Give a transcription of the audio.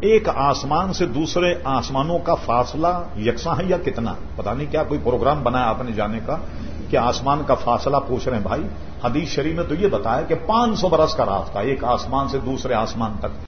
ایک آسمان سے دوسرے آسمانوں کا فاصلہ یکساں ہے یا کتنا؟ پتا نہیں کیا کوئی پروگرام بنایا آپ نے جانے کا کہ آسمان کا فاصلہ پوچھ رہے ہیں بھائی، حدیث شریف میں تو یہ بتایا کہ پانچ سو برس کا راستہ ایک آسمان سے دوسرے آسمان تک۔